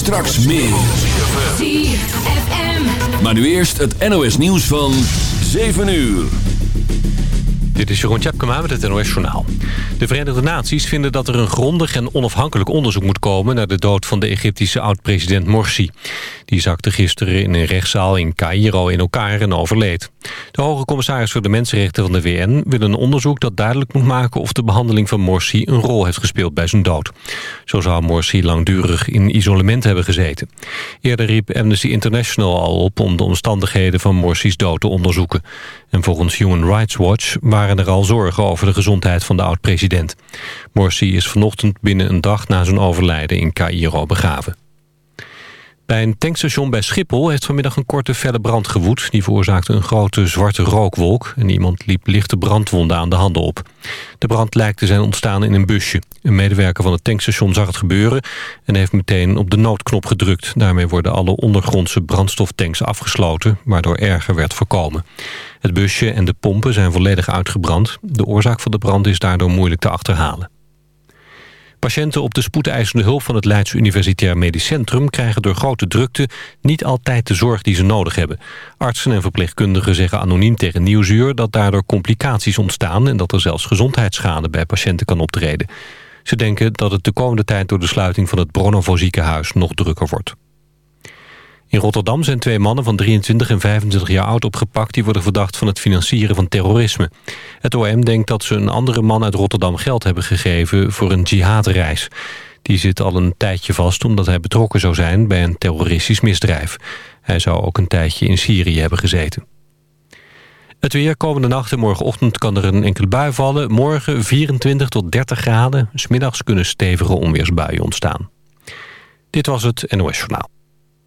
Straks meer. ZFM. Maar nu eerst het NOS nieuws van 7 uur. Dit is Jeroen Tjepkema met het NOS Journaal. De Verenigde Naties vinden dat er een grondig en onafhankelijk onderzoek moet komen... naar de dood van de Egyptische oud-president Morsi. Die zakte gisteren in een rechtszaal in Cairo in elkaar en overleed. De hoge commissaris voor de Mensenrechten van de VN wil een onderzoek dat duidelijk moet maken... of de behandeling van Morsi een rol heeft gespeeld bij zijn dood. Zo zou Morsi langdurig in isolement hebben gezeten. Eerder riep Amnesty International al op om de omstandigheden van Morsi's dood te onderzoeken. En volgens Human Rights Watch waren er al zorgen over de gezondheid van de oud-president. Morsi is vanochtend binnen een dag na zijn overlijden in Cairo begraven. Bij een tankstation bij Schiphol heeft vanmiddag een korte felle brand gewoed. Die veroorzaakte een grote zwarte rookwolk en iemand liep lichte brandwonden aan de handen op. De brand lijkt te zijn ontstaan in een busje. Een medewerker van het tankstation zag het gebeuren en heeft meteen op de noodknop gedrukt. Daarmee worden alle ondergrondse brandstoftanks afgesloten, waardoor erger werd voorkomen. Het busje en de pompen zijn volledig uitgebrand. De oorzaak van de brand is daardoor moeilijk te achterhalen. Patiënten op de spoedeisende hulp van het Leids Universitair Medisch Centrum... krijgen door grote drukte niet altijd de zorg die ze nodig hebben. Artsen en verpleegkundigen zeggen anoniem tegen Nieuwsuur... dat daardoor complicaties ontstaan... en dat er zelfs gezondheidsschade bij patiënten kan optreden. Ze denken dat het de komende tijd door de sluiting van het Bronovo ziekenhuis nog drukker wordt. In Rotterdam zijn twee mannen van 23 en 25 jaar oud opgepakt... die worden verdacht van het financieren van terrorisme. Het OM denkt dat ze een andere man uit Rotterdam geld hebben gegeven... voor een jihadreis. Die zit al een tijdje vast omdat hij betrokken zou zijn... bij een terroristisch misdrijf. Hij zou ook een tijdje in Syrië hebben gezeten. Het weer komende nacht en morgenochtend kan er een enkele bui vallen. Morgen 24 tot 30 graden. Smiddags kunnen stevige onweersbuien ontstaan. Dit was het NOS Journaal.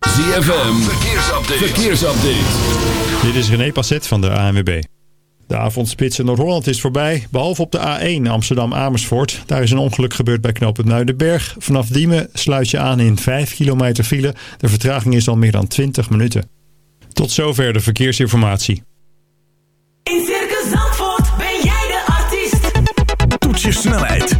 ZFM, verkeersupdate. verkeersupdate. Dit is René Passet van de ANWB. De avondspits in Noord-Holland is voorbij, behalve op de A1 Amsterdam-Amersfoort. Daar is een ongeluk gebeurd bij knooppunt Muidenberg. Vanaf Diemen sluit je aan in 5 kilometer file. De vertraging is al meer dan 20 minuten. Tot zover de verkeersinformatie. In Circus Zandvoort ben jij de artiest. Toets je snelheid,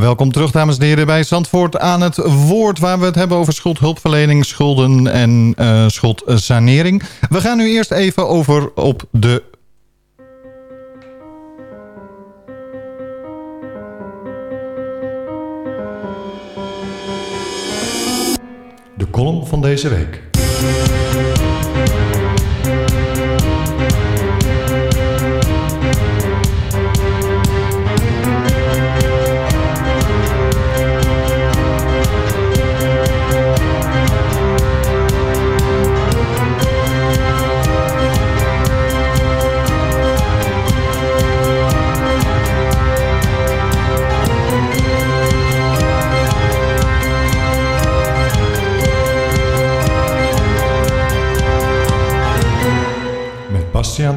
Ja, welkom terug dames en heren bij Zandvoort aan het woord... waar we het hebben over schuldhulpverlening, schulden en uh, schuldsanering. We gaan nu eerst even over op de... De column van deze week.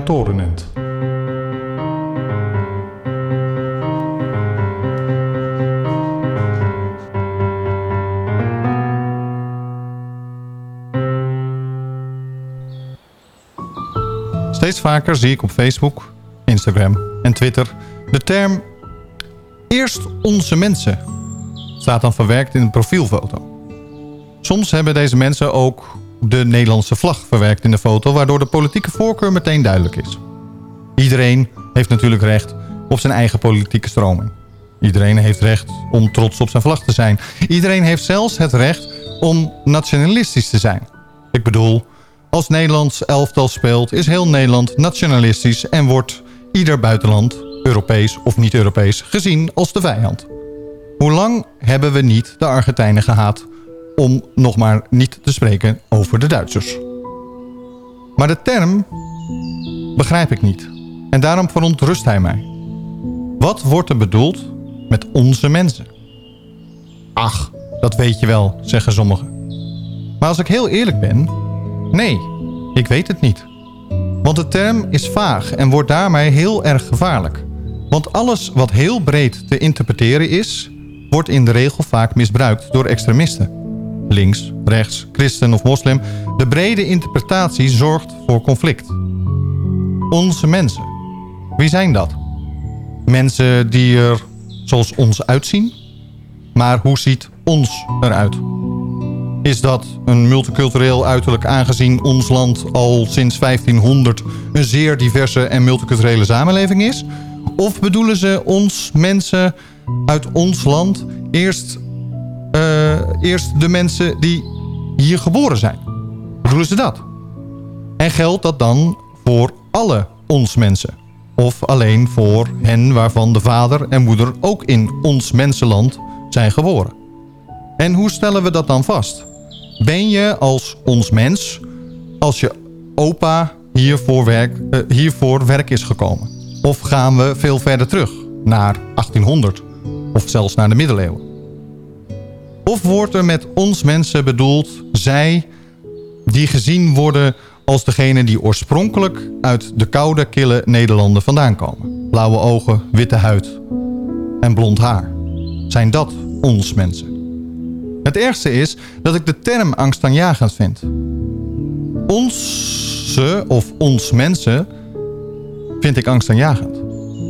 Torenent. Steeds vaker zie ik op Facebook, Instagram en Twitter de term Eerst onze mensen staat dan verwerkt in een profielfoto. Soms hebben deze mensen ook de Nederlandse vlag verwerkt in de foto... waardoor de politieke voorkeur meteen duidelijk is. Iedereen heeft natuurlijk recht op zijn eigen politieke stroming. Iedereen heeft recht om trots op zijn vlag te zijn. Iedereen heeft zelfs het recht om nationalistisch te zijn. Ik bedoel, als Nederlands elftal speelt... is heel Nederland nationalistisch en wordt ieder buitenland, Europees of niet-Europees... gezien als de vijand. Hoe lang hebben we niet de Argentijnen gehaat om nog maar niet te spreken over de Duitsers. Maar de term begrijp ik niet. En daarom verontrust hij mij. Wat wordt er bedoeld met onze mensen? Ach, dat weet je wel, zeggen sommigen. Maar als ik heel eerlijk ben, nee, ik weet het niet. Want de term is vaag en wordt daarmee heel erg gevaarlijk. Want alles wat heel breed te interpreteren is... wordt in de regel vaak misbruikt door extremisten links, rechts, christen of moslim... de brede interpretatie zorgt voor conflict. Onze mensen. Wie zijn dat? Mensen die er zoals ons uitzien? Maar hoe ziet ons eruit? Is dat een multicultureel uiterlijk aangezien ons land al sinds 1500 een zeer diverse en multiculturele samenleving is? Of bedoelen ze ons mensen uit ons land eerst uh, eerst de mensen die hier geboren zijn. Bedoelen ze dat? En geldt dat dan voor alle ons mensen? Of alleen voor hen waarvan de vader en moeder ook in ons mensenland zijn geboren? En hoe stellen we dat dan vast? Ben je als ons mens, als je opa hiervoor werk, uh, hiervoor werk is gekomen? Of gaan we veel verder terug, naar 1800 of zelfs naar de middeleeuwen? Of wordt er met ons mensen bedoeld zij die gezien worden als degene die oorspronkelijk uit de koude, kille Nederlanden vandaan komen? Blauwe ogen, witte huid en blond haar. Zijn dat ons mensen? Het ergste is dat ik de term angstaanjagend vind. Onze of ons mensen vind ik angstaanjagend.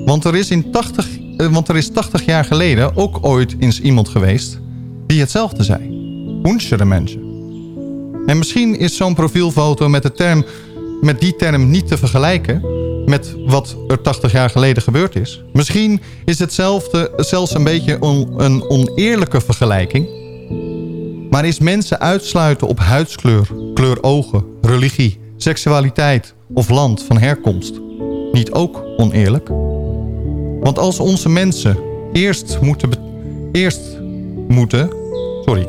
Want er is, in 80, eh, want er is 80 jaar geleden ook ooit eens iemand geweest die hetzelfde zei. Unsere mensen. En misschien is zo'n profielfoto met, de term, met die term niet te vergelijken met wat er 80 jaar geleden gebeurd is. Misschien is hetzelfde zelfs een beetje een oneerlijke vergelijking. Maar is mensen uitsluiten op huidskleur, kleur ogen, religie, seksualiteit of land van herkomst niet ook oneerlijk? Want als onze mensen eerst moeten, eerst moeten Sorry.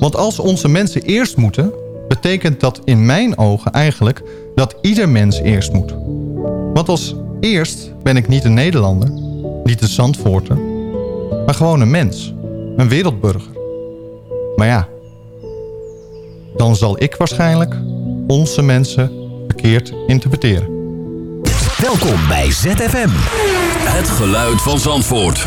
Want als onze mensen eerst moeten... betekent dat in mijn ogen eigenlijk dat ieder mens eerst moet. Want als eerst ben ik niet een Nederlander, niet een Zandvoorter... maar gewoon een mens, een wereldburger. Maar ja, dan zal ik waarschijnlijk onze mensen verkeerd interpreteren. Welkom bij ZFM. Het geluid van Zandvoort.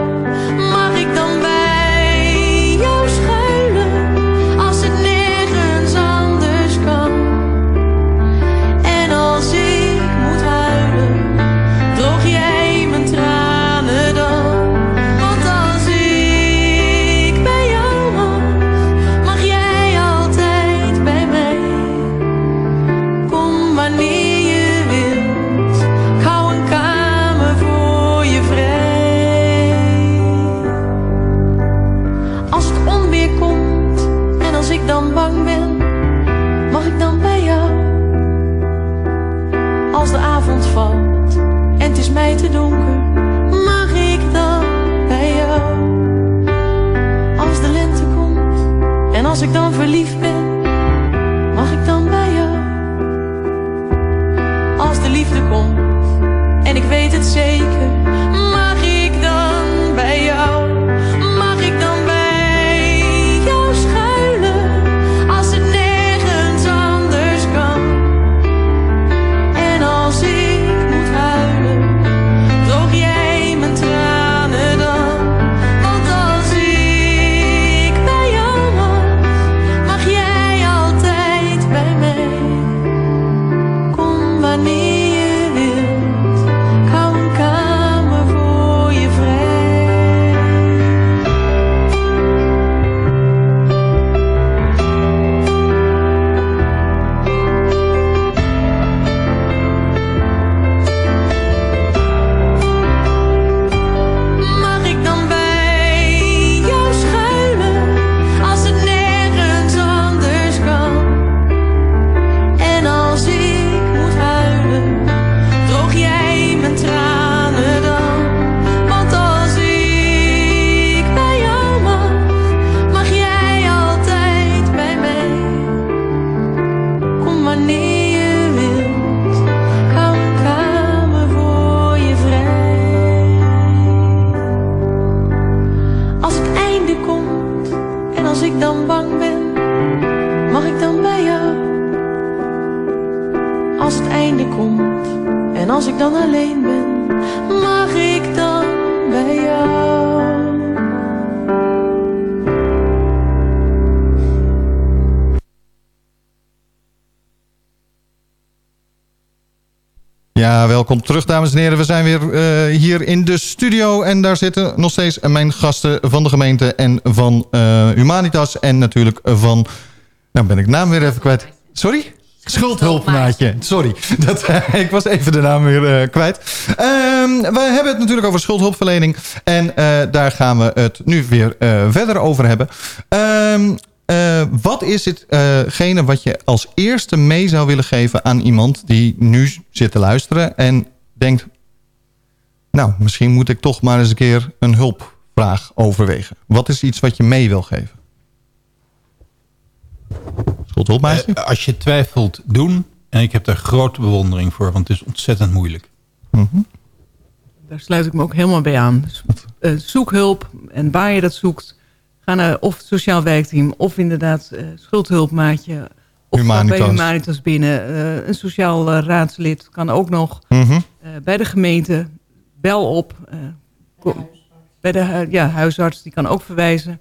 Dames en heren. We zijn weer eh, hier in de studio en daar zitten nog steeds mijn gasten van de gemeente en van eh, Humanitas en natuurlijk van... Nou ben ik naam weer even kwijt. Sorry? Schuldhulpmaatje. Sorry, dat, ik was even de naam weer eh, kwijt. Ehm, we hebben het natuurlijk over schuldhulpverlening. En daar gaan we het nu weer verder over hebben. Ehm, eh, wat is hetgene wat je als eerste mee zou willen geven aan iemand die nu zit te luisteren en denkt... Nou, misschien moet ik toch maar eens een keer een hulpvraag overwegen. Wat is iets wat je mee wil geven? Schuldhulpmaatje? Eh, als je twijfelt, doen. En ik heb daar grote bewondering voor, want het is ontzettend moeilijk. Mhm. Daar sluit ik me ook helemaal bij aan. Dus, eh, zoek hulp en waar je dat zoekt. Ga naar of het sociaal werkteam of inderdaad eh, schuldhulpmaatje. Of Humanitas. bij Humanitas binnen. Eh, een sociaal raadslid kan ook nog. Mhm. Bij de gemeente, bel op. eh, kom- bij de hu- ja, huisarts, die kan ook verwijzen.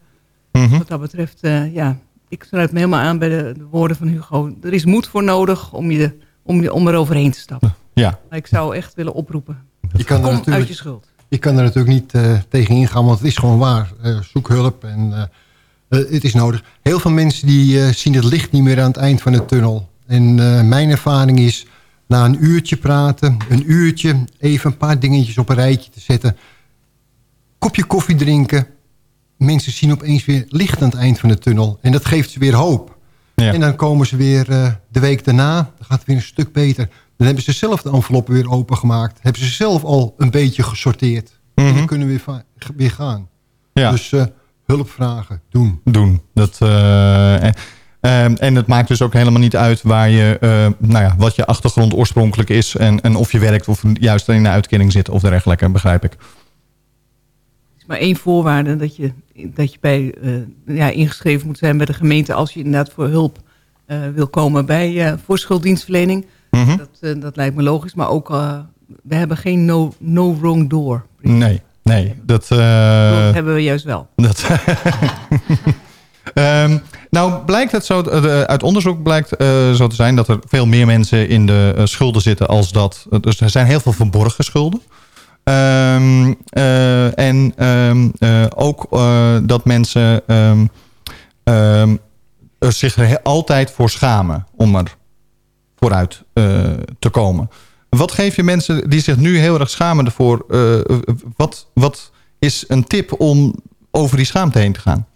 Mhm. Wat dat betreft, eh, ja, ik sluit me helemaal aan bij de, de woorden van Hugo. Er is moed voor nodig om, je, om, je, om er overheen te stappen. Ja. Maar ik zou echt willen oproepen. Je kan, er Kom natuurlijk, uit je schuld. je kan er natuurlijk niet eh, tegen ingaan, want het is gewoon waar. Eh, zoek hulp en eh, eh, het is nodig. Heel veel mensen die eh, zien het licht niet meer aan het eind van de tunnel. En eh, mijn ervaring is, na een uurtje praten, een uurtje even een paar dingetjes op een rijtje te zetten. Kopje koffie drinken. Mensen zien opeens weer licht aan het eind van de tunnel. En dat geeft ze weer hoop. En dan komen ze weer eh, de week daarna. Dan gaat het weer een stuk beter. Dan hebben ze zelf de enveloppen weer opengemaakt. Hebben ze zelf al een beetje gesorteerd. En dan kunnen we weer, weer gaan. Ja. Dus eh, hulp vragen, doen. Doen. Dat, eh, en, ehm, en het maakt dus ook helemaal niet uit waar je, eh, nou ja, wat je achtergrond oorspronkelijk is. En, en of je werkt of juist in de uitkering zit of dergelijke, begrijp ik. Er is maar één voorwaarde dat je, dat je bij, eh, ja, ingeschreven moet zijn bij de gemeente... als je inderdaad voor hulp eh, wil komen bij voor schulddienstverlening. Mhm. dat, dat lijkt me logisch, maar ook... we hebben geen no, no wrong door. Nee, nee. Dat, Dat hebben we juist wel. Dat Ehm, nou, blijkt het zo, eh, uit onderzoek blijkt eh, zo te zijn dat er veel meer mensen in de eh, schulden zitten als dat. Dus er zijn heel veel verborgen schulden. Ehm, eh, en ehm, eh, ook dat mensen er zich er altijd voor schamen om er vooruit te komen. Wat geef je mensen die zich nu heel erg schamen ervoor? wat, wat is een tip om over die schaamte heen te gaan?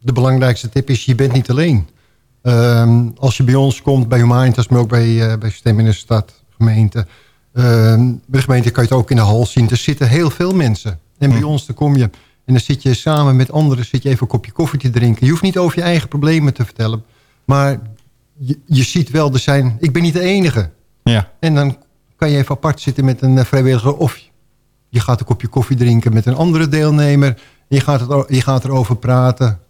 De belangrijkste tip is, je bent niet alleen. Ehm, als je bij ons komt, bij Humanitas, maar ook bij, eh bij Stem in de Stad, gemeente. ehm, bij de gemeente kan je het ook in de hal zien. Er zitten heel veel mensen. En bij ons, dan kom je en dan zit je samen met anderen... zit je even een kopje koffie te drinken. Je hoeft niet over je eigen problemen te vertellen. Maar je, je ziet wel, er zijn, ik ben niet de enige. Ja. En dan kan je even apart zitten met een eh, vrijwilliger... of je gaat een kopje koffie drinken met een andere deelnemer. Je gaat, het, je gaat erover praten.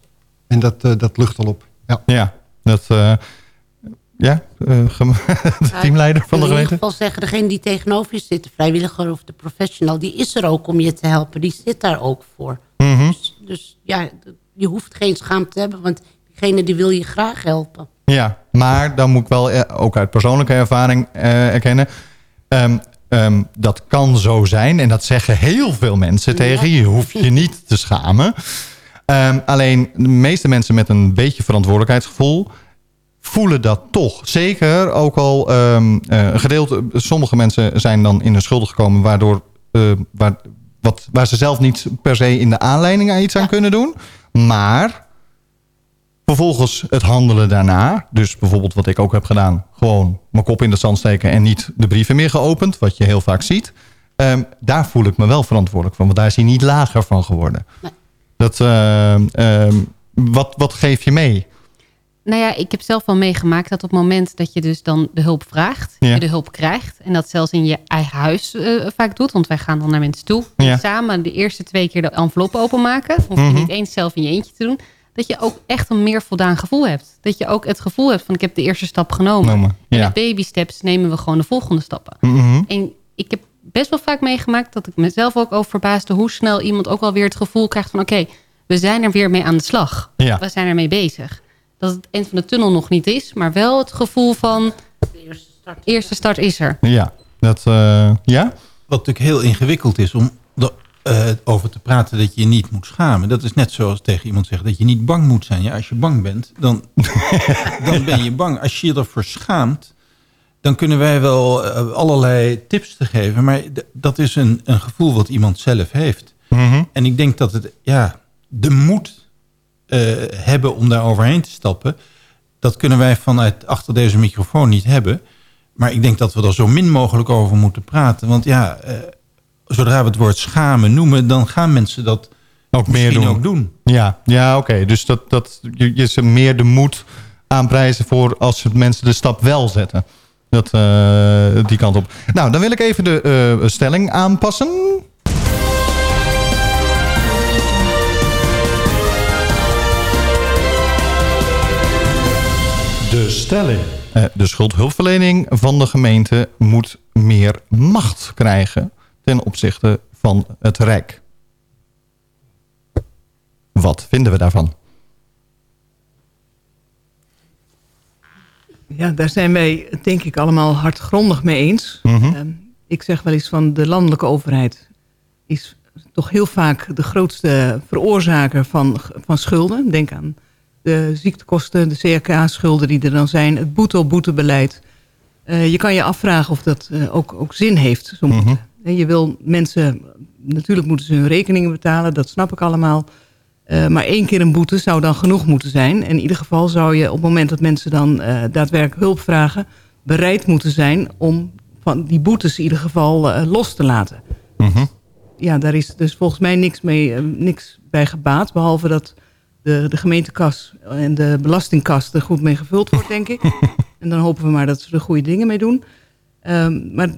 En dat, eh, dat lucht al op. Ja, ja dat... eh, ja, eh, de teamleider van de Ik wil in ieder gemeente. geval zeggen, degene die tegenover je zit, de vrijwilliger of de professional, die is er ook om je te helpen. Die zit daar ook voor. Mhm. Dus ja, je hoeft geen schaamte te hebben, want diegene die wil je graag helpen. Ja, maar dan moet ik wel ook uit persoonlijke ervaring eh, erkennen. ehm, ehm, dat kan zo zijn. En dat zeggen heel veel mensen tegen je. Je hoeft je niet te schamen. Ehm, alleen de meeste mensen met een beetje verantwoordelijkheidsgevoel voelen dat toch. Zeker ook al een gedeelte, sommige mensen zijn dan in de schulden gekomen waardoor eh, waar, wat, waar ze zelf niet per se in de aanleiding aan iets aan kunnen doen. Maar vervolgens het handelen daarna, dus bijvoorbeeld wat ik ook heb gedaan, gewoon mijn kop in de zand steken en niet de brieven meer geopend, wat je heel vaak ziet. Ehm, daar voel ik me wel verantwoordelijk van, want daar is hij niet lager van geworden. Dat, ehm, ehm, wat, wat geef je mee? Nou ja, ik heb zelf wel meegemaakt dat op het moment dat je dus dan de hulp vraagt, Ja. je de hulp krijgt. En dat zelfs in je eigen huis eh, vaak doet, want wij gaan dan naar mensen toe. Ja. Samen de eerste twee keer de envelop openmaken. Hoef je Mhm. niet eens zelf in je eentje te doen. Dat je ook echt een meer voldaan gevoel hebt. Dat je ook het gevoel hebt van ik heb de eerste stap genomen. Noemen, En ja. met baby steps nemen we gewoon de volgende stappen. Mhm. En ik heb best wel vaak meegemaakt dat ik mezelf ook over verbaasde hoe snel iemand ook alweer het gevoel krijgt van oké, we zijn er weer mee aan de slag. Ja. We zijn ermee bezig. Dat het eind van de tunnel nog niet is, maar wel het gevoel van eerste start is er. Ja, dat, eh, ja? Wat natuurlijk heel ingewikkeld is om eh, over te praten dat je je niet moet schamen. Dat is net zoals tegen iemand zeggen dat je niet bang moet zijn. Ja, als je bang bent, dan, dan ben je bang. Als je je ervoor schaamt, dan kunnen wij wel eh, allerlei tips te geven. Maar dat is een, een gevoel wat iemand zelf heeft. Mhm. En ik denk dat het, ja, de moed eh, hebben om daar overheen te stappen... dat kunnen wij vanuit achter deze microfoon niet hebben. Maar ik denk dat we er zo min mogelijk over moeten praten. Want ja, zodra we het woord schamen noemen... dan gaan mensen dat ook meer misschien doen. ook doen. Ja, ja oké. Dus dat, dat, je, je ze meer de moed aanprijzen voor als mensen de stap wel zetten. Dat, eh, die kant op. Nou, dan wil ik even de eh, stelling aanpassen. De stelling. Eh, de schuldhulpverlening van de gemeente moet meer macht krijgen ten opzichte van het Rijk. Wat vinden we daarvan? Ja, daar zijn wij denk ik allemaal hardgrondig mee eens. Mhm. Ehm, ik zeg wel eens van de landelijke overheid is toch heel vaak de grootste veroorzaker van, van schulden. Denk aan de ziektekosten, de CRK-schulden die er dan zijn, het boete-op-boete-beleid. Eh, je kan je afvragen of dat eh, ook, ook zin heeft. Je wil mensen, natuurlijk moeten ze hun rekeningen betalen, dat snap ik allemaal. Eh, maar één keer een boete zou dan genoeg moeten zijn. En in ieder geval zou je op het moment dat mensen dan eh, daadwerkelijk hulp vragen... bereid moeten zijn om van die boetes in ieder geval eh, los te laten. Mhm. ja, daar is dus volgens mij niks, mee, niks bij gebaat. Behalve dat de, de gemeentekas en de belastingkas er goed mee gevuld wordt, denk ik. en dan hopen we maar dat ze er goede dingen mee doen. Ehm, maar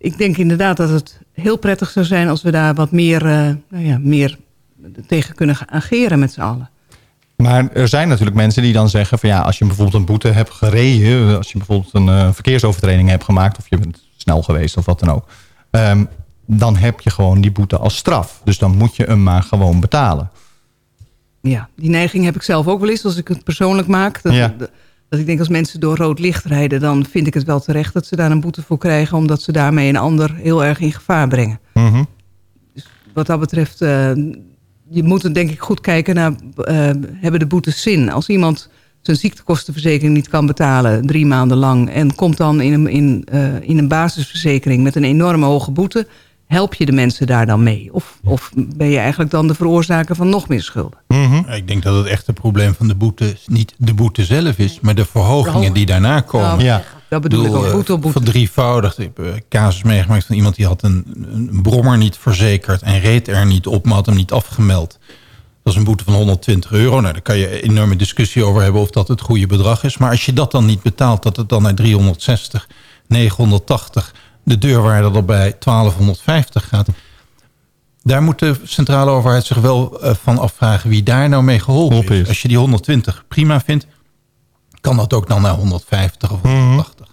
ik denk inderdaad dat het heel prettig zou zijn... als we daar wat meer, eh, nou ja, meer tegen kunnen ageren met z'n allen. Maar er zijn natuurlijk mensen die dan zeggen van ja, als je bijvoorbeeld een boete hebt gereden, als je bijvoorbeeld een eh, verkeersovertreding hebt gemaakt of je bent snel geweest of wat dan ook, ehm, dan heb je gewoon die boete als straf. Dus dan moet je hem maar gewoon betalen. Ja, die neiging heb ik zelf ook wel eens als ik het persoonlijk maak. Dat, Ja. dat, dat ik denk als mensen door rood licht rijden... dan vind ik het wel terecht dat ze daar een boete voor krijgen... omdat ze daarmee een ander heel erg in gevaar brengen. Mhm. Wat dat betreft, eh, je moet er denk ik goed kijken naar... eh, hebben de boetes zin? Als iemand zijn ziektekostenverzekering niet kan betalen... drie maanden lang en komt dan in een, in, eh, in een basisverzekering... met een enorme hoge boete... help je de mensen daar dan mee? Of, of ben je eigenlijk dan de veroorzaker van nog meer schulden? Ja, Ik denk dat het echte probleem van de boete niet de boete zelf is, maar de verhogingen die daarna komen. Nou, Ja. dat bedoel ik ook, eh, boete op boete. Verdrievoudigd. Ik heb een casus meegemaakt van iemand die had een, een brommer niet verzekerd en reed er niet op, maar had hem niet afgemeld. Dat is een boete van 120 euro. Nou, daar kan je een enorme discussie over hebben of dat het goede bedrag is. Maar als je dat dan niet betaalt, dat het dan naar 360, 980, de deurwaarde er bij 1250 gaat. Daar moet de centrale overheid zich wel eh, van afvragen wie daar nou mee geholpen is. Als je die 120 prima vindt, kan dat ook dan naar 150 of 180.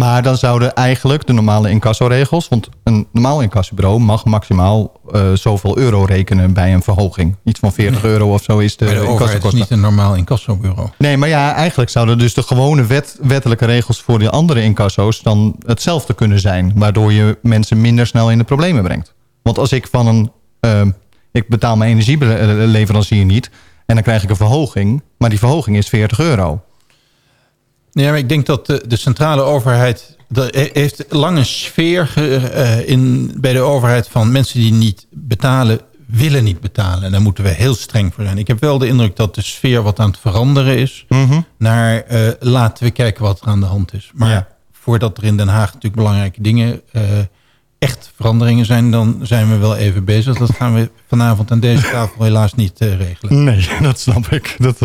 Maar dan zouden eigenlijk de normale incassoregels... want een normaal incassobureau mag maximaal eh, zoveel euro rekenen bij een verhoging. Iets van 40 euro of zo is de, Maar de overheid is niet een normaal incassobureau. Nee, maar ja, eigenlijk zouden dus de gewone wet, wettelijke regels voor die andere incasso's dan hetzelfde kunnen zijn. Waardoor je mensen minder snel in de problemen brengt. Want als ik van een, ehm, ik betaal mijn energieleverancier niet en dan krijg ik een verhoging, maar die verhoging is 40 euro. Nee, maar ik denk dat de, de centrale overheid... Heeft lang een sfeer eh, in, bij de overheid van mensen die niet betalen, willen niet betalen. En daar moeten we heel streng voor zijn. Ik heb wel de indruk dat de sfeer wat aan het veranderen is. Naar eh, laten we kijken wat er aan de hand is. Maar voordat er in Den Haag natuurlijk belangrijke dingen... eh, echt veranderingen zijn, dan zijn we wel even bezig. Dat gaan we vanavond aan deze tafel helaas niet regelen. Nee, dat snap ik. Dat,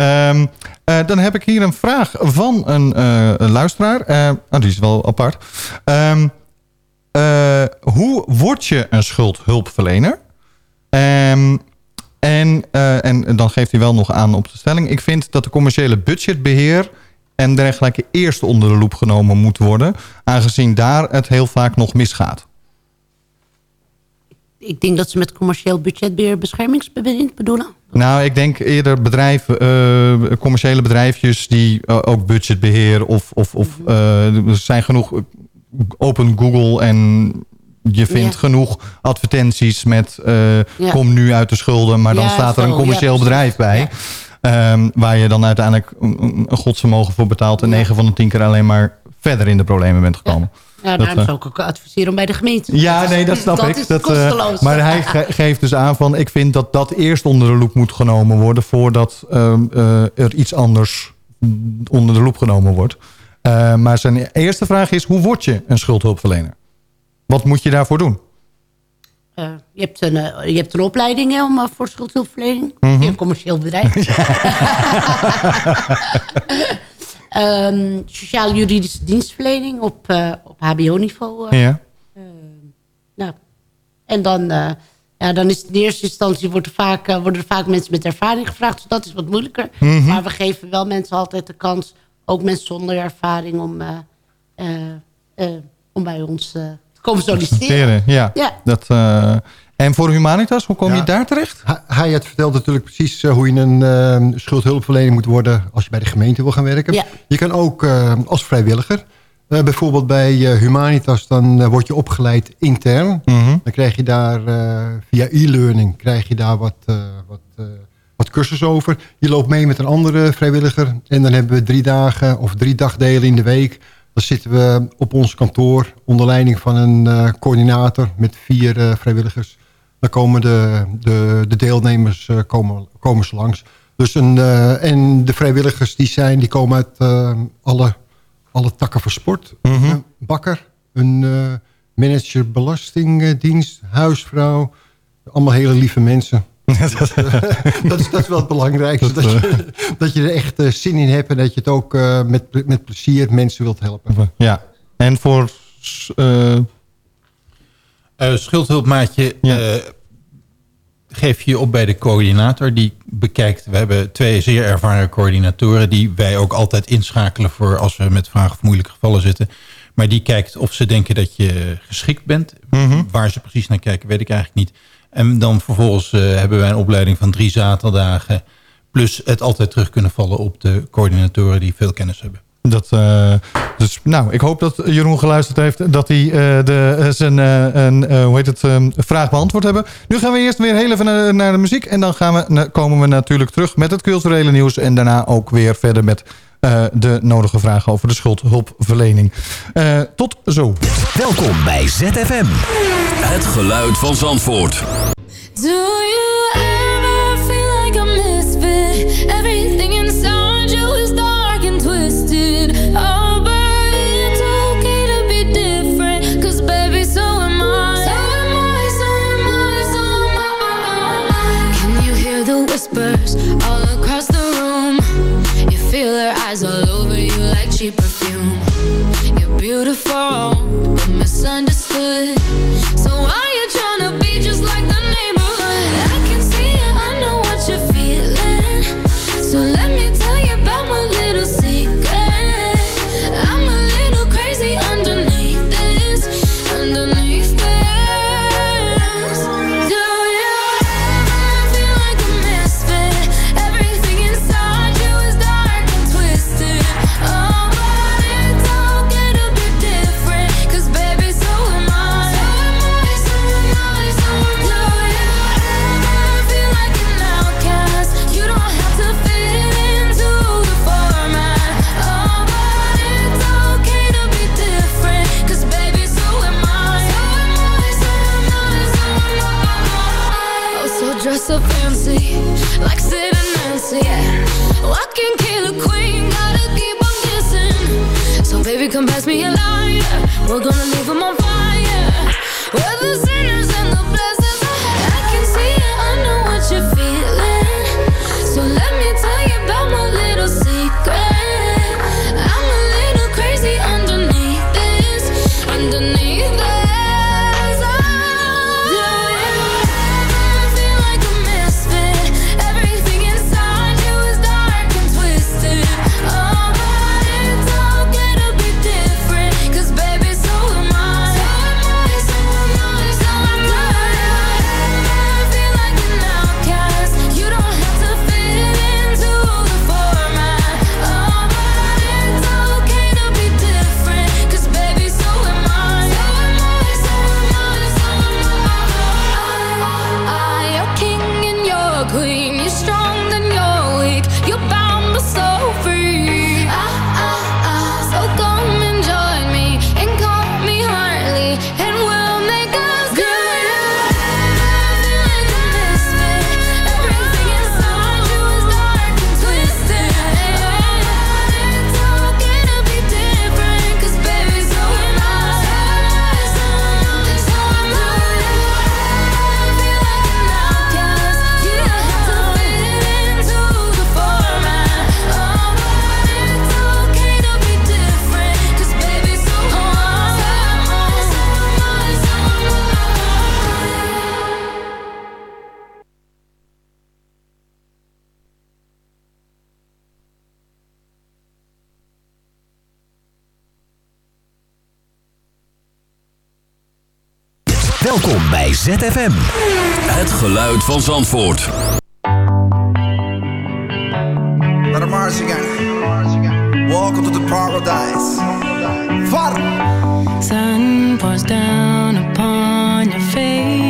eh, ehm, eh, dan heb ik hier een vraag van een, eh, luisteraar. Oh, die is wel apart. Ehm, eh, hoe word je een schuldhulpverlener? Ehm, en, en dan geeft hij wel nog aan op de stelling. Ik vind dat de commerciële budgetbeheer en dergelijke eerst onder de loep genomen moet worden. Aangezien daar het heel vaak nog misgaat. Ik denk dat ze met commercieel budgetbeheer beschermingsbewind bedoelen. Nou, ik denk eerder bedrijven, eh, commerciële bedrijfjes die eh, ook budgetbeheer of, of, of eh, er zijn genoeg open Google en je vindt Ja. genoeg advertenties met Ja. kom nu uit de schulden, maar dan Ja, staat er een commercieel bedrijf bij. ehm, waar je dan uiteindelijk een, een godsvermogen voor betaalt en 9 van de 10 keer alleen maar verder in de problemen bent gekomen. Ja, Dat, daarom eh, zou ik ook adviseren om bij de gemeente. ja, nee, dat snap ik. is Dat, eh, kosteloos. maar hij ge- geeft dus aan van... ik vind dat dat eerst onder de loep moet genomen worden... voordat ehm, eh, er iets anders onder de loep genomen wordt. Maar zijn eerste vraag is... hoe word je een schuldhulpverlener? Wat moet je daarvoor doen? Je, hebt een, je hebt een opleiding hè, om, voor schuldhulpverlening. Mhm. In een commercieel bedrijf. Ehm, Sociaal-juridische dienstverlening op, eh, op hbo-niveau. eh. Ja. Nou, en dan, eh, ja, dan is in eerste instantie wordt er vaak, worden er vaak mensen met ervaring gevraagd. Dus dat is wat moeilijker. Mhm. Maar we geven wel mensen altijd de kans, ook mensen zonder ervaring, om, om bij ons te komen solliciteren. Ja. Ja. Dat, en voor Humanitas, hoe kom je daar terecht? Hij- had verteld natuurlijk precies eh, hoe je een eh, schuldhulpverlener moet worden... als je bij de gemeente wil gaan werken. Ja. Je kan ook eh, als vrijwilliger. Eh, bijvoorbeeld bij eh, Humanitas, dan word je opgeleid intern. Dan krijg je daar eh, via e-learning krijg je daar wat, eh, wat, eh, wat cursus over. Je loopt mee met een andere vrijwilliger. En dan hebben we drie dagen of drie dagdelen in de week. Dan zitten we op ons kantoor onder leiding van een eh, coördinator met vier eh, vrijwilligers. Dan komen de, de, de deelnemers eh, komen, komen ze langs. Dus een, eh, en de vrijwilligers die zijn, die komen uit eh, alle, alle takken van sport. Een bakker, een manager belastingdienst, huisvrouw. Allemaal hele lieve mensen. dat, is, dat is wel het belangrijkste. Dat, je, dat je er echt zin in hebt en dat je het ook met, met plezier mensen wilt helpen. Ja, en voor... Eh, schuldhulpmaatje eh, geef je op bij de coördinator. Die bekijkt, we hebben twee zeer ervaren coördinatoren... die wij ook altijd inschakelen voor als we met vragen of moeilijke gevallen zitten. Maar die kijkt of ze denken dat je geschikt bent. Waar ze precies naar kijken, weet ik eigenlijk niet. En dan vervolgens eh, hebben wij een opleiding van drie zaterdagen... plus het altijd terug kunnen vallen op de coördinatoren die veel kennis hebben. Dat, eh, dus, nou, ik hoop dat Jeroen geluisterd heeft dat hij eh, de, eh, zijn eh, een, eh, hoe heet het, ehm, vraag beantwoord hebben. Nu gaan we eerst weer heel even naar, naar de muziek. En dan gaan we, komen we natuurlijk terug met het culturele nieuws. En daarna ook weer verder met eh, de nodige vragen over de schuldhulpverlening. Eh, tot zo. Welkom bij ZFM. Het geluid van Zandvoort. Do you works. Baby, come pass me a lighter. We're gonna leave 'em on fire. We're the sinners ZFM. Het geluid van Zandvoort. Naar de Mars again. Welcome to the paradise. Far. Sun pours down upon your face.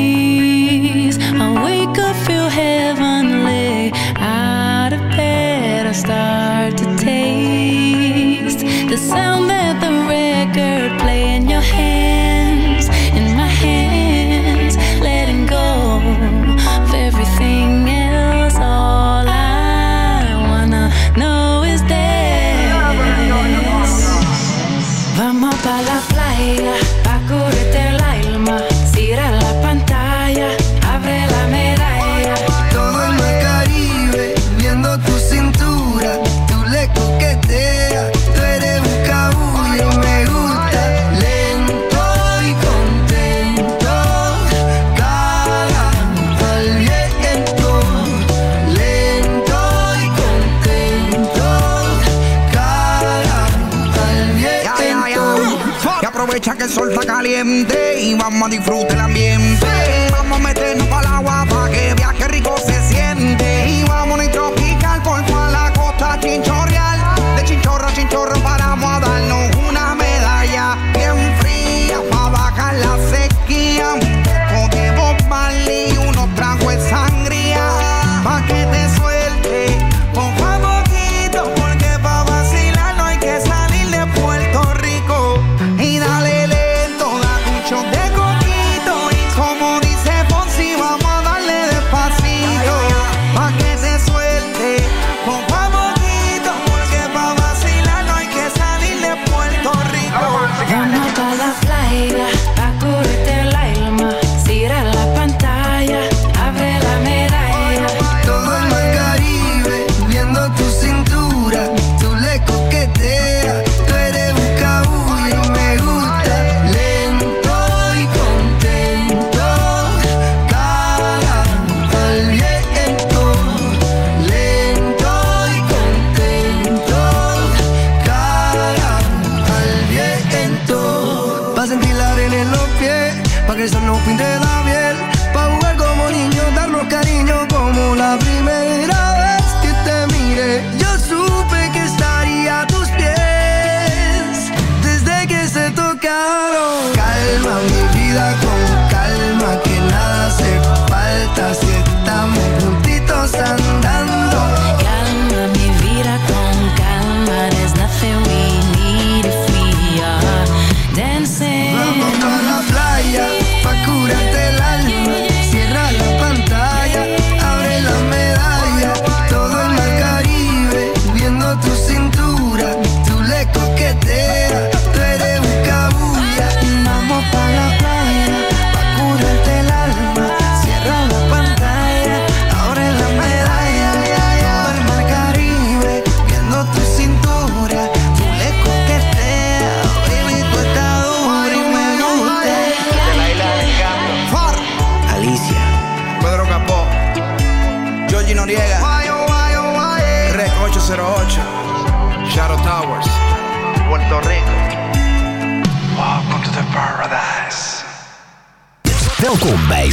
Caliente y vamos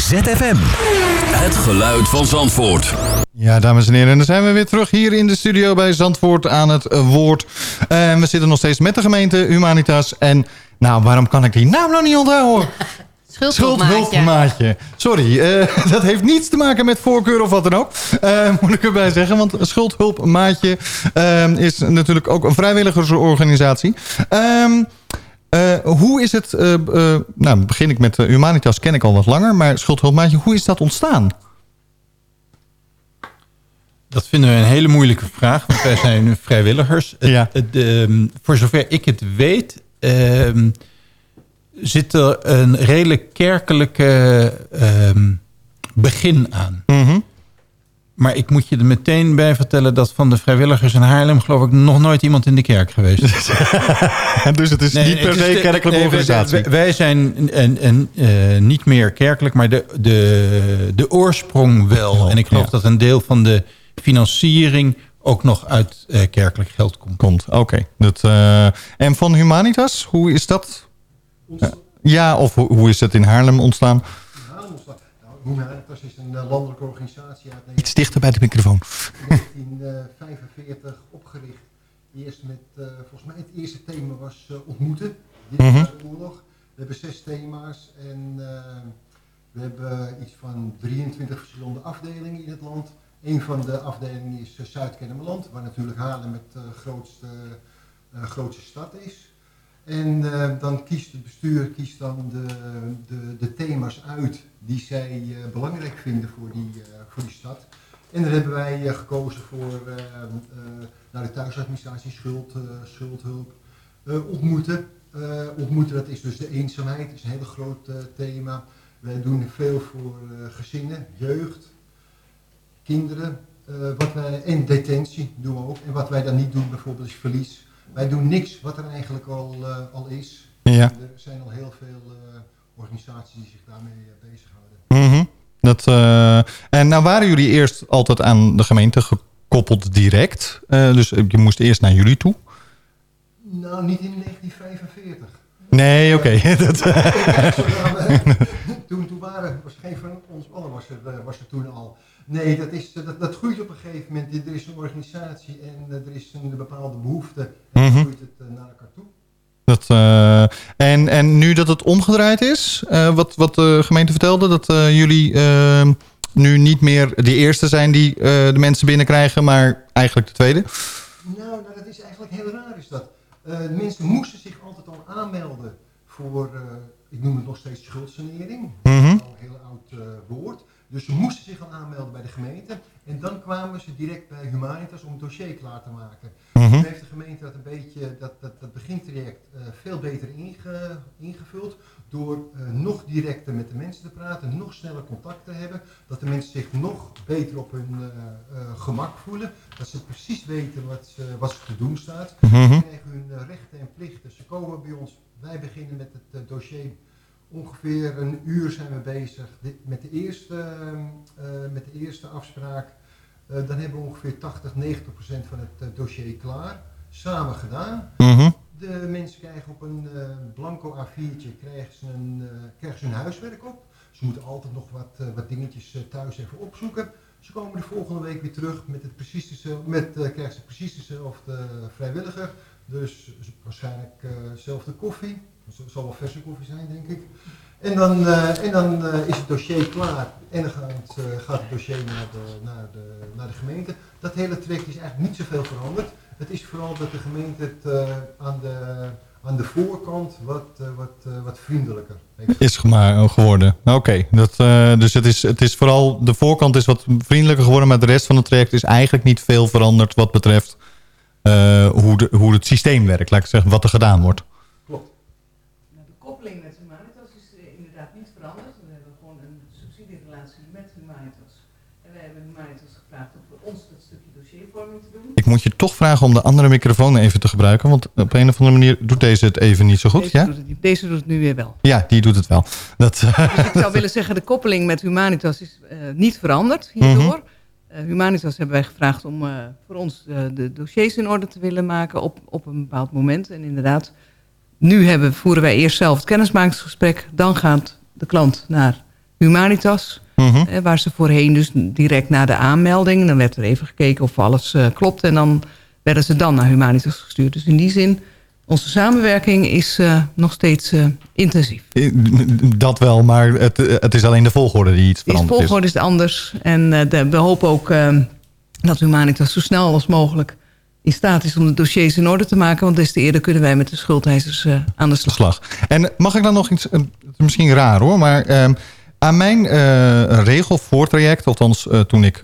ZFM. Het geluid van Zandvoort. Ja, dames en heren, en dan zijn we weer terug hier in de studio bij Zandvoort aan het eh, woord. En we zitten nog steeds met de gemeente Humanitas. En nou, waarom kan ik die naam nou niet onthouden? Schuldhulpmaatje. Sorry, eh, dat heeft niets te maken met voorkeur of wat dan ook. Eh, moet ik erbij zeggen, want Schuldhulpmaatje is natuurlijk ook een vrijwilligersorganisatie. Ehm, eh, hoe is het, eh, eh, nou begin ik met Humanitas, ken ik al wat langer, maar Schuldhulpmaatje, hoe is dat ontstaan? Dat vinden we een hele moeilijke vraag, want wij zijn vrijwilligers. Het- het, ehm, voor zover ik het weet, ehm, zit er een redelijk kerkelijke ehm, begin aan. Maar ik moet je er meteen bij vertellen dat van de vrijwilligers in Haarlem... geloof ik nog nooit iemand in de kerk geweest is. dus het is niet per se de- kerkelijke nee, organisatie. Wij, wij zijn en, en, eh, niet meer kerkelijk, maar de, de, de oorsprong wel. en ik geloof ja. dat een deel van de financiering ook nog uit eh, kerkelijk geld komt. Komt, oké. Dat, eh, en van Humanitas, hoe is dat? Ja, of hoe, hoe is het in Haarlem ontstaan? Humanitas is een eh, landelijke organisatie uit Iets dichter bij de microfoon. 1945 opgericht. Eerst met, eh, volgens mij het eerste thema was eh, ontmoeten. Dit Mhm. na de oorlog. We hebben zes thema's en we hebben iets van 23 verschillende afdelingen in het land. Een van de afdelingen is Zuid-Kennemerland, waar natuurlijk Haarlem het grootste, grootste stad is. En eh, dan kiest het bestuur kiest dan de, de, de thema's uit die zij eh, belangrijk vinden voor die, eh, voor die stad. En daar hebben wij gekozen voor naar de thuisadministratie, schuld, schuldhulp, ontmoeten. Ontmoeten, dat is dus de eenzaamheid, dat is een heel groot thema. Wij doen veel voor gezinnen, jeugd, kinderen. wat wij, en detentie doen we ook. En wat wij dan niet doen bijvoorbeeld is verlies. Wij doen niks wat er eigenlijk al, eh, al is. Ja. Er zijn al heel veel eh, organisaties die zich daarmee eh, bezighouden. Mhm. dat, eh, en nou waren jullie eerst altijd aan de gemeente gekoppeld direct. Dus je moest eerst naar jullie toe. Nou, niet in 1945. Nee, oké. Dat- toen, toen waren, was geen van ons allen was er, was er toen al. Nee, dat, is, dat, dat groeit op een gegeven moment. Er is een organisatie en eh, er is een bepaalde behoefte. En dan Mhm. groeit het eh, naar elkaar toe. Dat, eh, en, en nu dat het omgedraaid is, wat, wat de gemeente vertelde, dat jullie nu niet meer de eerste zijn die de mensen binnenkrijgen, maar eigenlijk de tweede. Nou, nou, dat is eigenlijk heel raar is dat. De mensen moesten zich altijd al aanmelden voor, ik noem het nog steeds schuldsanering. Dat is al een heel oud woord. Dus ze moesten zich al aanmelden bij de gemeente. En dan kwamen ze direct bij Humanitas om het dossier klaar te maken. Toen heeft de gemeente dat een beetje, dat, dat, dat begintraject eh, veel beter inge- ingevuld. Door eh, nog directer met de mensen te praten, nog sneller contact te hebben. Dat de mensen zich nog beter op hun eh, gemak voelen. Dat ze precies weten wat, ze, wat ze te doen staat. Mhm. Ze krijgen hun rechten en plichten. Ze komen bij ons, wij beginnen met het dossier. Ongeveer een uur zijn we bezig met de eerste, eh, met de eerste afspraak. Eh, dan hebben we ongeveer 80, 90 procent van het eh, dossier klaar. Samen gedaan. Mhm. De mensen krijgen op een blanco A4'tje krijgen ze, een, krijgen ze hun huiswerk op. Ze moeten altijd nog wat, wat dingetjes thuis even opzoeken. Ze komen de volgende week weer terug met, het precies dezelfde, met krijgen ze precies dezelfde vrijwilliger. Dus waarschijnlijk eh, dezelfde koffie. Het zal wel verse koffie zijn, denk ik. En dan, eh, en dan eh, is het dossier klaar en dan gaat, gaat het dossier naar de, naar, de, naar de gemeente. Dat hele traject is eigenlijk niet zoveel veranderd. Het is vooral dat de gemeente het aan, de, aan de voorkant wat, wat, wat vriendelijker. Is geworden. Oké, dat, dus het is, het is vooral de voorkant is wat vriendelijker geworden, maar de rest van het traject is eigenlijk niet veel veranderd wat betreft hoe, de, hoe het systeem werkt, laat ik zeggen, wat er gedaan wordt. De koppeling met Humanitas is eh, inderdaad niet veranderd. We hebben gewoon een subsidierelatie met Humanitas. En wij hebben Humanitas gevraagd om voor ons dat stukje dossiervorming te doen. Ik moet je toch vragen om de andere microfoon even te gebruiken, want op een of andere manier doet deze het even niet zo goed. Deze, Ja, doet het, deze doet het nu weer wel. ja die doet het wel. Dat, Dus ik zou willen zeggen, de koppeling met Humanitas is eh, niet veranderd hierdoor. Mhm. Eh, Humanitas hebben wij gevraagd om eh, voor ons eh, de dossiers in orde te willen maken op, op een bepaald moment. En inderdaad, nu hebben, voeren wij eerst zelf het kennismakingsgesprek. Dan gaat de klant naar Humanitas. Mhm. eh, waar ze voorheen dus direct na de aanmelding. Dan werd er even gekeken of alles eh, klopt. En dan werden ze dan naar Humanitas gestuurd. Dus in die zin, onze samenwerking is eh, nog steeds eh, intensief. dat wel, maar het, het is alleen de volgorde die iets De veranderd is. volgorde is anders. En eh, de- we hopen ook dat Humanitas zo snel als mogelijk in staat is om de dossiers in orde te maken. Want des te eerder kunnen wij met de schuldeisers aan de slag. slag. En mag ik dan nog iets, misschien raar hoor, maar ehm, aan mijn regel voor traject, althans toen ik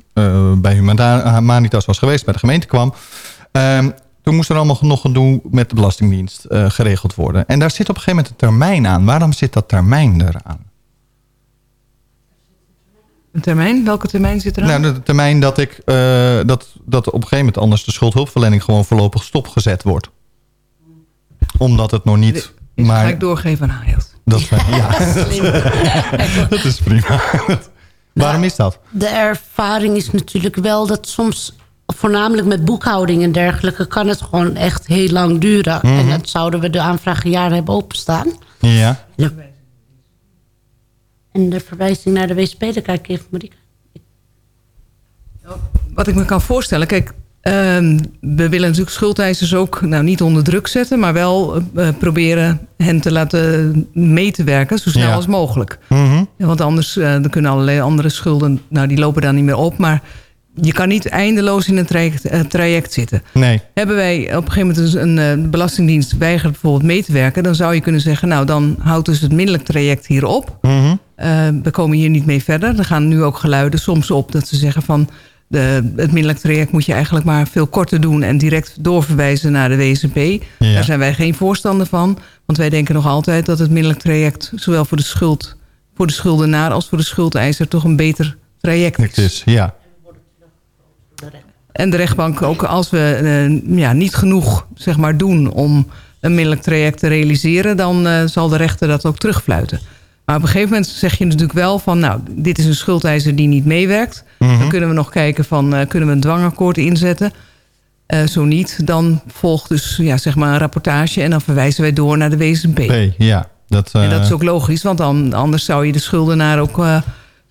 bij Humanitas was geweest, bij de gemeente kwam, ehm, toen moest er allemaal nog gedoe met de Belastingdienst eh, geregeld worden. En daar zit op een gegeven moment een termijn aan. Waarom zit dat termijn eraan? Een termijn? Welke termijn zit er aan? Nou, de termijn dat, ik, eh, dat, dat op een gegeven moment anders de schuldhulpverlening gewoon voorlopig stopgezet wordt. Omdat het nog niet... Is maar ga ik doorgeven aan Hayat. Dat, is- ja, dat is prima. Waarom is dat? De ervaring is natuurlijk wel dat soms, voornamelijk met boekhouding en dergelijke, kan het gewoon echt heel lang duren. Mhm. En dat zouden we de aanvraag een jaar hebben openstaan. Ja. En de verwijzing naar de WSP, daar kijk ik even Marieke. Wat ik me kan voorstellen, kijk, ehm, we willen natuurlijk schuldeisers ook nou, niet onder druk zetten, maar wel eh, proberen hen te laten mee te werken zo snel Ja. als mogelijk. Mhm. Want anders eh, dan kunnen allerlei andere schulden, nou die lopen dan niet meer op, maar je kan niet eindeloos in een traject, eh, traject zitten. Nee. Hebben wij op een gegeven moment dus een eh, belastingdienst weigert bijvoorbeeld mee te werken, dan zou je kunnen zeggen, nou dan houdt dus het middelijk traject hier op. Mhm. Eh, we komen hier niet mee verder. Er gaan nu ook geluiden soms op dat ze zeggen van... De, het middelijk traject moet je eigenlijk maar veel korter doen... en direct doorverwijzen naar de WSP. Ja. Daar zijn wij geen voorstander van. Want wij denken nog altijd dat het middelijk traject... zowel voor de, schuld, voor de schuldenaar als voor de schuldeiser... toch een beter traject is. Het is, ja. En de rechtbank ook als we eh, ja, niet genoeg zeg maar, doen... om een middelijk traject te realiseren... dan eh, zal de rechter dat ook terugfluiten. Maar op een gegeven moment zeg je natuurlijk wel van... nou, dit is een schuldeiser die niet meewerkt. Mhm. Dan kunnen we nog kijken van... eh, kunnen we een dwangakkoord inzetten? Zo niet, dan volgt dus ja, zeg maar een rapportage... en dan verwijzen wij door naar de. P, ja. Dat, En dat is ook logisch, want dan, anders zou je de schuldenaar ook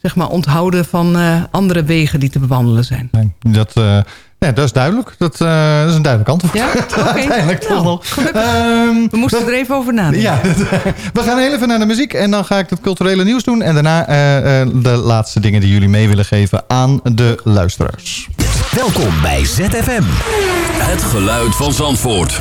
zeg maar onthouden van eh, andere wegen die te bewandelen zijn. Dat, eh, ja, dat is duidelijk. Dat, eh, dat is een duidelijk antwoord. Ja? Oké. Uiteindelijk toch Nou, nog. Ehm, We moesten er even over nadenken. Ja, we gaan heel even naar de muziek en dan ga ik het culturele nieuws doen. En daarna eh, eh, de laatste dingen die jullie mee willen geven aan de luisteraars. Welkom bij ZFM. Het geluid van Zandvoort.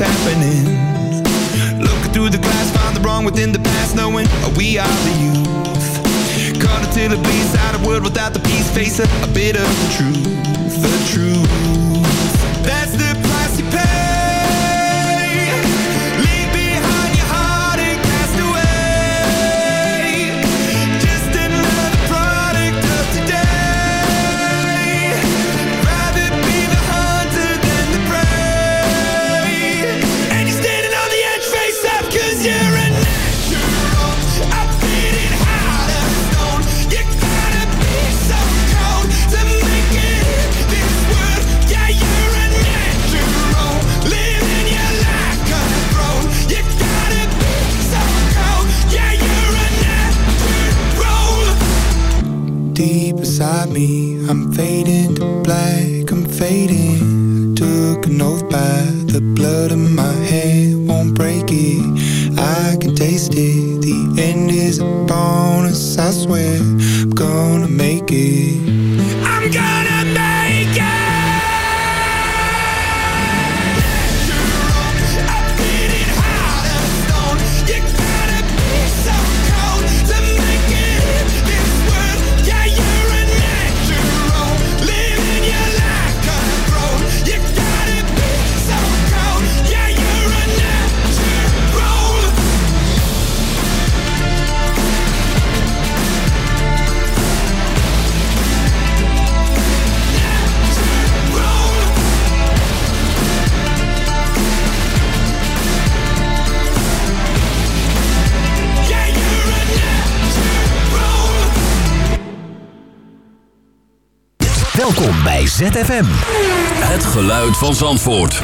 happening? Looking through the glass, find the wrong within the past, knowing we are the youth. Caught until it bleeds out a world without the peace, face a, a bit of the truth, the truth. ZFM. Het geluid van Zandvoort.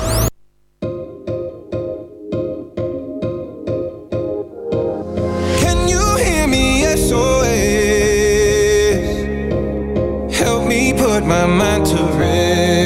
Can you hear me? SOS. Help me put my mind to rest.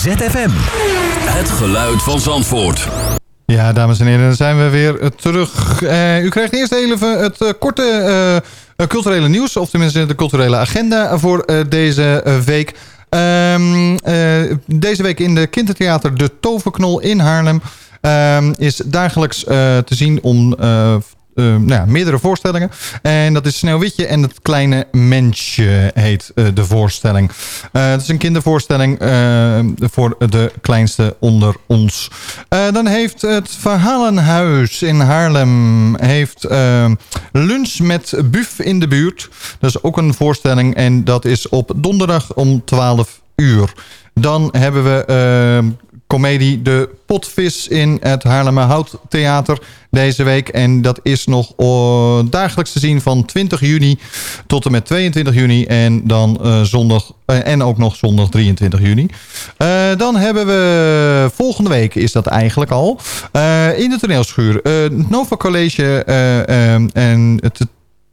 ZFM. Het geluid van Zandvoort. Ja, dames en heren, dan zijn we weer eh, terug. Eh, u krijgt eerst even het eh, korte culturele nieuws. Of tenminste de culturele agenda voor deze week. Ehm, eh, deze week in de kindertheater De Toverknol in Haarlem... ehm, is dagelijks te zien om... eh, nou ja, meerdere voorstellingen. En dat is Sneeuwwitje en het kleine mensje heet eh, de voorstelling. Eh, het is een kindervoorstelling voor de kleinste onder ons. Dan heeft het Verhalenhuis in Haarlem heeft, lunch met Buf in de buurt. Dat is ook een voorstelling en dat is op donderdag om 12 uur. Dan hebben we comedie De Potvis in het Haarlemmerhout Theater deze week. En dat is nog eh, dagelijks te zien van 20 juni tot en met 22 juni. En dan eh, zondag eh, en ook nog zondag 23 juni. Dan hebben we volgende week is dat eigenlijk al. in de toneelschuur. Nova College en het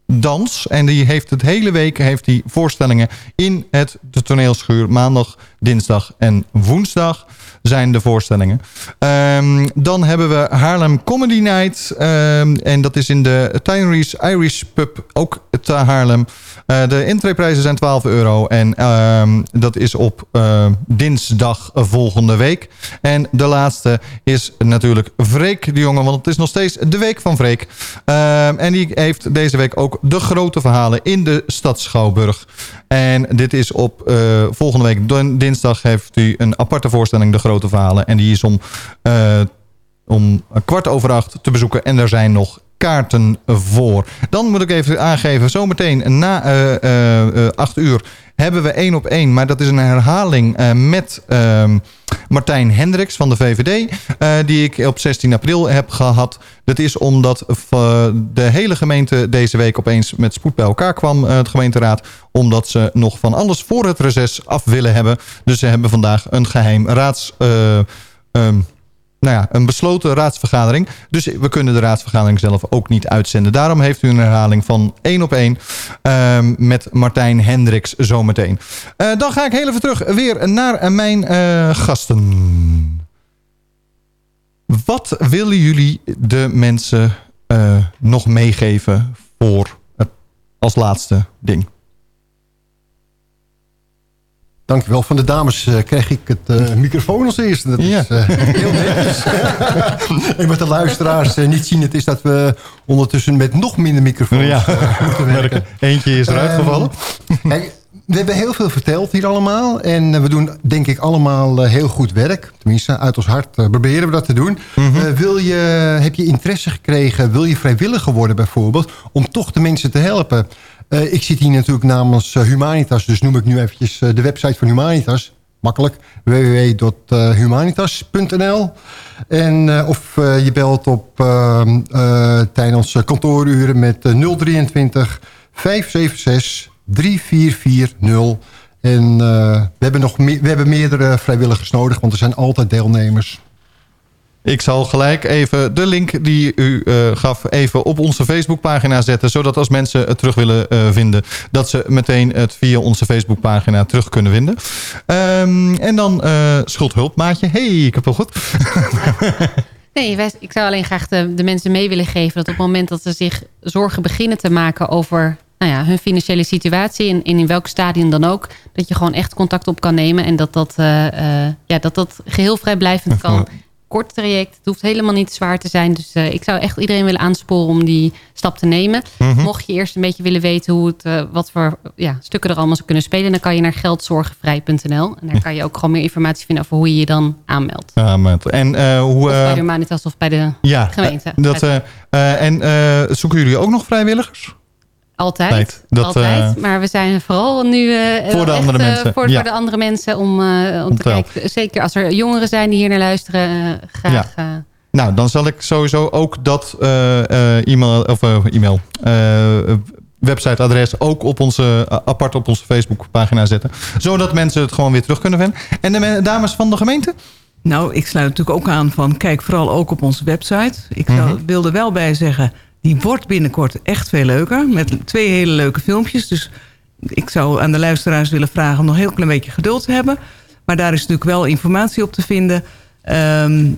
dans. En die heeft het hele week heeft die voorstellingen in het de toneelschuur. Maandag, dinsdag en woensdag zijn de voorstellingen. Ehm, dan hebben we Haarlem Comedy Night. Ehm, en dat is in de Tyneries Irish Pub, ook te Haarlem. Eh, de intreeprijzen zijn 12 euro. En ehm, dat is op eh, dinsdag volgende week. En de laatste is natuurlijk Freek de Jonge. Want het is nog steeds de week van Freek. Ehm, en die heeft deze week ook de grote verhalen in de stad Schouwburg. En dit is op eh, volgende week dinsdag heeft u een aparte voorstelling, De Grote Verhalen. En die is om, eh, om kwart over acht te bezoeken. En er zijn nog kaarten voor. Dan moet ik even aangeven, zometeen na eh, eh, eh, acht uur hebben we één op één. Maar dat is een herhaling met ehm, Martijn Hendricks van de VVD. die ik op 16 april heb gehad. Dat is omdat de hele gemeente deze week opeens met spoed bij elkaar kwam. het gemeenteraad. Omdat ze nog van alles voor het reces af willen hebben. Dus ze hebben vandaag een geheim raads... eh, ehm, nou ja, een besloten raadsvergadering. Dus we kunnen de raadsvergadering zelf ook niet uitzenden. Daarom heeft u een herhaling van één op één ehm, met Martijn Hendricks zometeen. Eh, dan ga ik heel even terug weer naar mijn eh, gasten. Wat willen jullie de mensen eh, nog meegeven voor het, als laatste ding? Dankjewel. Van de dames eh, krijg ik het eh, microfoon als eerste. Dat is eh, heel netjes. en wat de luisteraars niet zien, het is dat we ondertussen met nog minder microfoons Ja. moeten werken. Eentje is eruit Ehm, gevallen. kijk, we hebben heel veel verteld hier allemaal. En we doen denk ik allemaal heel goed werk. Tenminste, uit ons hart proberen we dat te doen. Mhm. Wil je, heb je interesse gekregen, wil je vrijwilliger worden bijvoorbeeld... om toch de mensen te helpen... Eh, ik zit hier natuurlijk namens eh, Humanitas, dus noem ik nu eventjes eh, de website van Humanitas. Makkelijk, www.humanitas.nl. En, of je belt op eh, eh, tijdens kantooruren met eh, 023 576 3440. En we, hebben nog we hebben meerdere vrijwilligers nodig, want er zijn altijd deelnemers. Ik zal gelijk even de link die u eh, gaf even op onze Facebookpagina zetten. Zodat als mensen het terug willen eh, vinden, dat ze meteen het via onze Facebookpagina terug kunnen vinden. Ehm, en dan eh schuldhulpmaatje. hey, ik heb wel goed. Nee, ik zou alleen graag de, de mensen mee willen geven... dat op het moment dat ze zich zorgen beginnen te maken... over nou ja, hun financiële situatie en, in welk stadium dan ook... dat je gewoon echt contact op kan nemen... en dat dat, ja, dat, dat geheel vrijblijvend kan. Kort traject, het hoeft helemaal niet zwaar te zijn. Dus ik zou echt iedereen willen aansporen om die stap te nemen. Mhm. Mocht je eerst een beetje willen weten hoe het, wat voor ja, stukken er allemaal zou kunnen spelen... dan kan je naar geldzorgenvrij.nl. En daar kan je ook gewoon meer informatie vinden over hoe je je dan aanmeldt. Ja, maar- en eh, hoe... Of bij eh, de Humanitas of bij de ja, gemeente. eh, dat, eh, eh, en eh, zoeken jullie ook nog vrijwilligers? Altijd. Tijd. Dat, altijd. eh, maar we zijn vooral nu eh, Voor de echt, andere eh, mensen, Voor, ja. voor de andere mensen om, eh, om te kijken. Zeker als er jongeren zijn die hier naar luisteren. graag. eh, Nou, dan zal ik sowieso ook dat eh, eh, e-mail, of e-mail, eh, websiteadres ook op onze, apart op onze Facebookpagina zetten. Zodat mensen het gewoon weer terug kunnen vinden. En de me- dames van de gemeente? Nou, ik sluit natuurlijk ook aan van kijk vooral ook op onze website. Ik zou, Mhm. wil er wel bij zeggen, die wordt binnenkort echt veel leuker. Met twee hele leuke filmpjes. Dus ik zou aan de luisteraars willen vragen om nog een heel klein beetje geduld te hebben. Maar daar is natuurlijk wel informatie op te vinden. Ehm,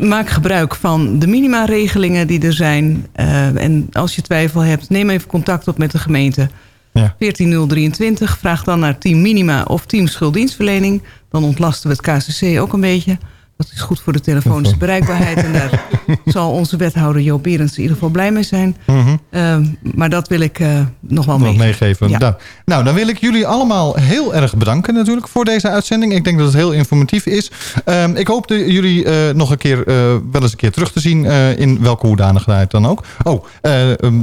maak gebruik van de minimaregelingen die er zijn. Eh, en als je twijfel hebt, neem even contact op met de gemeente. Ja. 14023. Vraag dan naar team minima of team schulddienstverlening. Dan ontlasten we het KCC ook een beetje. Dat is goed voor de telefonische bereikbaarheid. En daar zal onze wethouder Joop Berends in ieder geval blij mee zijn. Mhm. Ehm, maar dat wil ik eh, nog wel Nog meegeven. Ja. Nou, nou, dan wil ik jullie allemaal heel erg bedanken natuurlijk voor deze uitzending. Ik denk dat het heel informatief is. Ehm, ik hoop de, jullie eh, nog een keer, eh, wel eens een keer terug te zien in welke hoedanigheid dan ook. Oh, eh, ehm,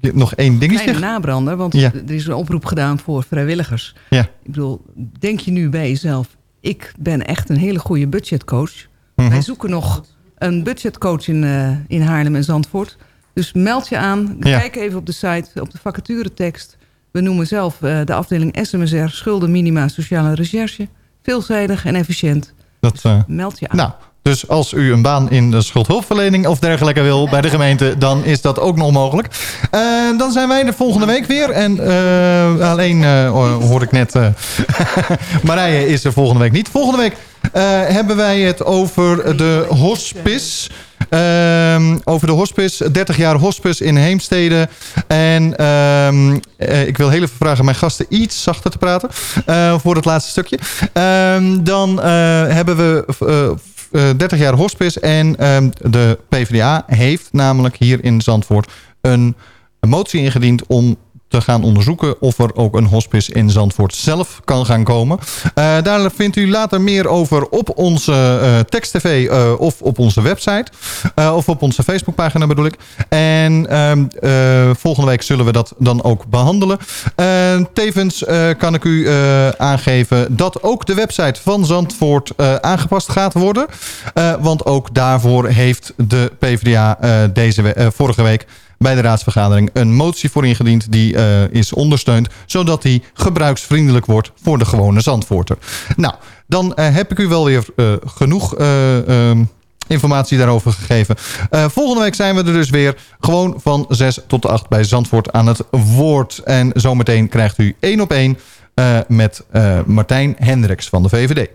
nog één dingetje. Kleine nabrander, want Ja. er is een oproep gedaan voor vrijwilligers. Ja. Ik bedoel, denk je nu bij jezelf... ik ben echt een hele goede budgetcoach. Mhm. Wij zoeken nog een budgetcoach in, eh, in Haarlem en Zandvoort. Dus meld je aan, Ja. kijk even op de site, op de vacaturetekst. We noemen zelf eh, de afdeling SMSR, schulden, minima, sociale recherche. Veelzijdig en efficiënt. Dat, eh, Meld je aan. Nou, dus als u een baan in de schuldhulpverlening of dergelijke wil bij de gemeente, dan is dat ook nog mogelijk. Eh, dan zijn wij de volgende week weer. En eh, alleen eh, hoor ik net, Marije is er volgende week niet. Volgende week hebben wij het over de hospice. Ehm, over de hospice, 30 jaar hospice in Heemstede. En ehm, eh, ik wil heel even vragen mijn gasten iets zachter te praten voor het laatste stukje. Ehm, dan hebben we 30 jaar hospice en ehm, de PvdA heeft namelijk hier in Zandvoort een, een motie ingediend om te gaan onderzoeken of er ook een hospice in Zandvoort zelf kan gaan komen. Eh, daar vindt u later meer over op onze eh tekst-tv eh, of op onze website. Of op onze Facebookpagina bedoel ik. En ehm, eh, volgende week zullen we dat dan ook behandelen. Eh, tevens kan ik u aangeven dat ook de website van Zandvoort aangepast gaat worden. Want ook daarvoor heeft de PvdA deze vorige week bij de raadsvergadering een motie voor ingediend. Die eh, is ondersteund, zodat die gebruiksvriendelijk wordt voor de gewone Zandvoorter. Nou, dan eh, heb ik u wel weer eh, genoeg eh, ehm, informatie daarover gegeven. Volgende week zijn we er dus weer gewoon van 6 tot 8 bij Zandvoort aan het woord. En zometeen krijgt u één op één met Martijn Hendricks van de VVD.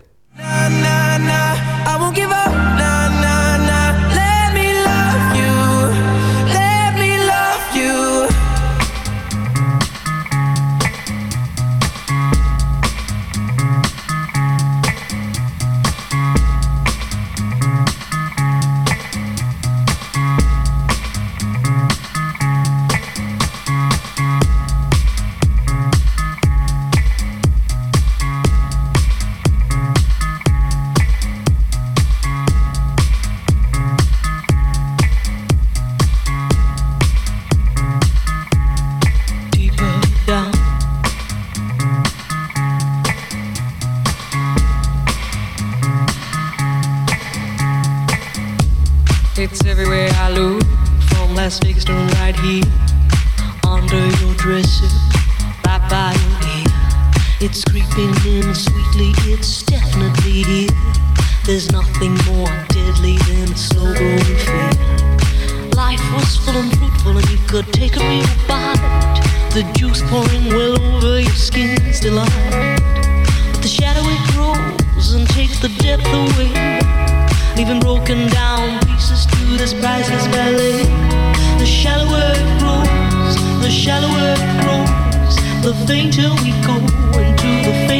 the danger we go into the.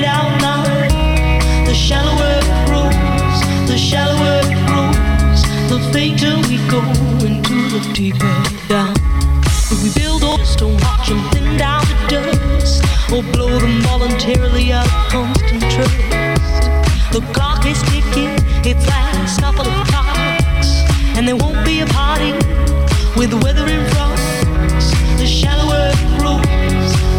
The shallower it grows, the shallower it grows, the fainter we go into the deeper down. If we build just to watch them thin down to dust, or blow them voluntarily out of constant trust. The clock is ticking, it's last couple of and there won't be a party with the weather in. The shallower it grows.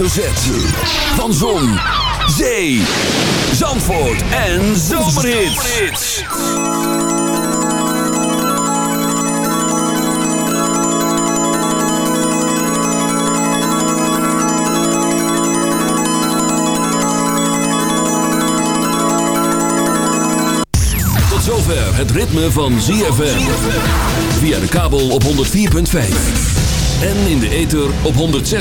Van Zon, Zee, Zandvoort en Zomerhit. Tot zover het ritme van ZFM. Via de kabel op 104.5. En in de ether op 106.